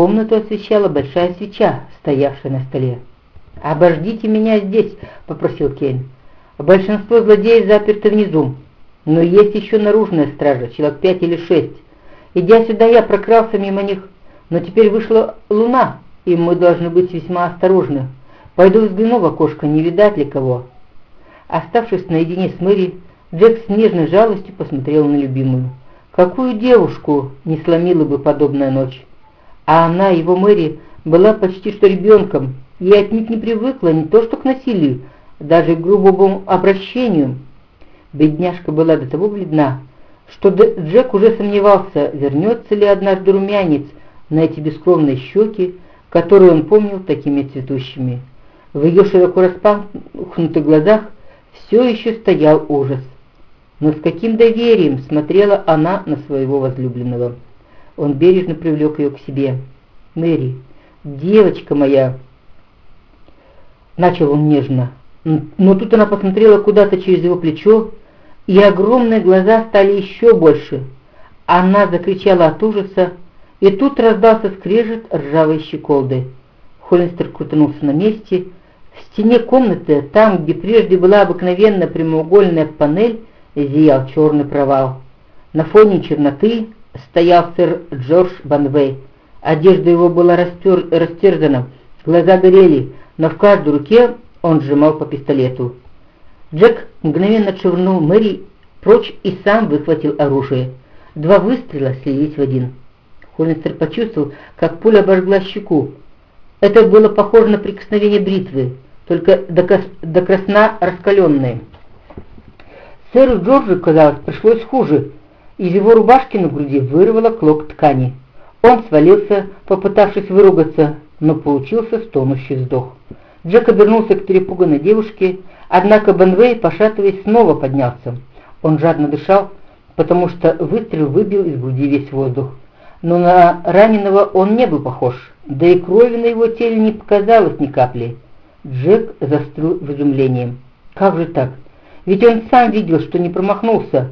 Комнату освещала большая свеча, стоявшая на столе. «Обождите меня здесь», — попросил Кейн. «Большинство злодеев заперты внизу, но есть еще наружная стража, человек пять или шесть. Идя сюда, я прокрался мимо них, но теперь вышла луна, и мы должны быть весьма осторожны. Пойду взгляну в окошко, не видать ли кого». Оставшись наедине с Мэри, Джек с нежной жалостью посмотрел на любимую. Какую девушку не сломила бы подобная ночь? А она, его Мэри, была почти что ребенком, и отнюдь не привыкла не то что к насилию, даже к грубому обращению. Бедняжка была до того бледна, что Джек уже сомневался, вернется ли однажды румянец на эти бескровные щеки, которые он помнил такими цветущими. В ее широко распахнутых глазах все еще стоял ужас. Но с каким доверием смотрела она на своего возлюбленного. Он бережно привлек ее к себе. «Мэри, девочка моя!» Начал он нежно. Но тут она посмотрела куда-то через его плечо, и огромные глаза стали еще больше. Она закричала от ужаса, и тут раздался скрежет ржавой щеколды. Холлинстер крутанулся на месте. В стене комнаты, там, где прежде была обыкновенная прямоугольная панель, зиял черный провал. На фоне черноты стоял сэр Джордж Банвей. Одежда его была растер... растерзана, глаза горели, но в каждой руке он сжимал по пистолету. Джек мгновенно швырнул Мэри прочь и сам выхватил оружие. Два выстрела слились в один. Холлинстер почувствовал, как пуля обожгла щеку. Это было похоже на прикосновение бритвы, только до, кос... до красна раскаленной. Сэру Джорджу, казалось, пришлось хуже. Из его рубашки на груди вырвало клок ткани. Он свалился, попытавшись выругаться, но получился стонущий вздох. Джек обернулся к перепуганной девушке, однако Бенвей, пошатываясь, снова поднялся. Он жадно дышал, потому что выстрел выбил из груди весь воздух. Но на раненого он не был похож, да и крови на его теле не показалось ни капли. Джек застыл в изумлении. Как же так? Ведь он сам видел, что не промахнулся.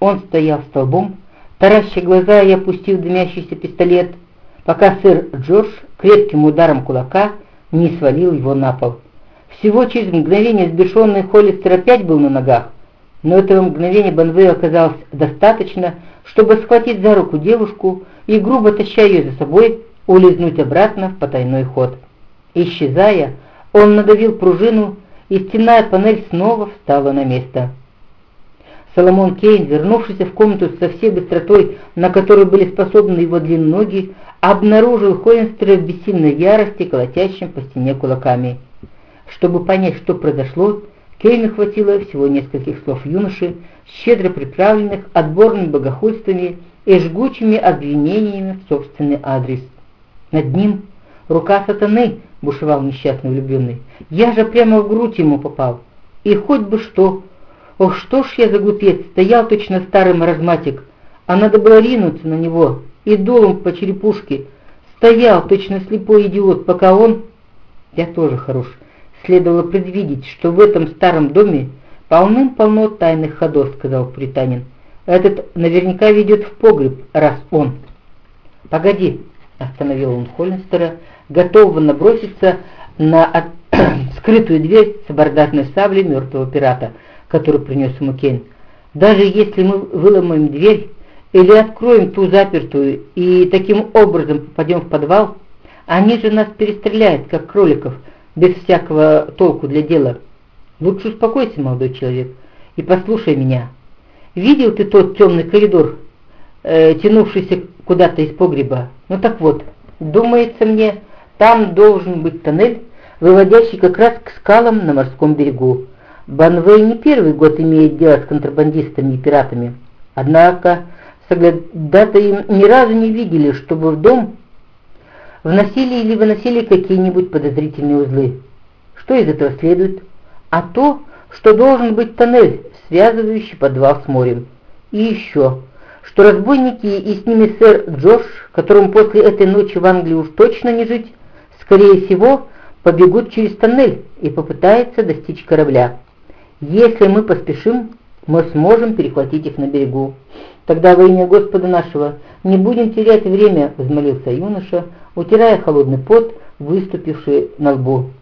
Он стоял столбом, тараща глаза и опустив дымящийся пистолет, пока сэр Джордж крепким ударом кулака не свалил его на пол. Всего через мгновение сбешенный Холлистер опять был на ногах, но этого мгновения Бонвею оказалось достаточно, чтобы схватить за руку девушку и, грубо таща ее за собой, улизнуть обратно в потайной ход. Исчезая, он надавил пружину, и стенная панель снова встала на место. Соломон Кейн, вернувшийся в комнату со всей быстротой, на которую были способны его длинные ноги, обнаружил Холлинстера в бессильной ярости, колотящим по стене кулаками. Чтобы понять, что произошло, Кейну хватило всего нескольких слов юноши, щедро приправленных отборными богохульствами и жгучими обвинениями в собственный адрес. Над ним рука сатаны, бушевал несчастный влюбленный. Я же прямо в грудь ему попал. И хоть бы что, Ох, что ж я за глупец, стоял точно старый маразматик, а надо было ринуться на него и долом по черепушке. Стоял точно слепой идиот, пока он... Я тоже хорош. Следовало предвидеть, что в этом старом доме полным-полно тайных ходов, сказал Пританин. Этот наверняка ведет в погреб, раз он. Погоди, остановил он Холлинстера, готового наброситься на от... скрытую дверь с абордажной саблей мертвого пирата — который принес ему Кейн. Даже если мы выломаем дверь или откроем ту запертую и таким образом попадем в подвал, они же нас перестреляют, как кроликов, без всякого толку для дела. Лучше успокойся, молодой человек, и послушай меня. Видел ты тот темный коридор, э, тянувшийся куда-то из погреба? Ну так вот, думается мне, там должен быть тоннель, выводящий как раз к скалам на морском берегу. Банвей не первый год имеет дело с контрабандистами и пиратами. Однако соглядатые ни разу не видели, чтобы в дом вносили или выносили какие-нибудь подозрительные узлы. Что из этого следует? А то, что должен быть тоннель, связывающий подвал с морем. И еще, что разбойники и с ними сэр Джош, которому после этой ночи в Англии уж точно не жить, скорее всего, побегут через тоннель и попытаются достичь корабля. Если мы поспешим, мы сможем перехватить их на берегу. «Тогда во имя Господа нашего не будем терять время», — взмолился юноша, утирая холодный пот, выступивший на лбу.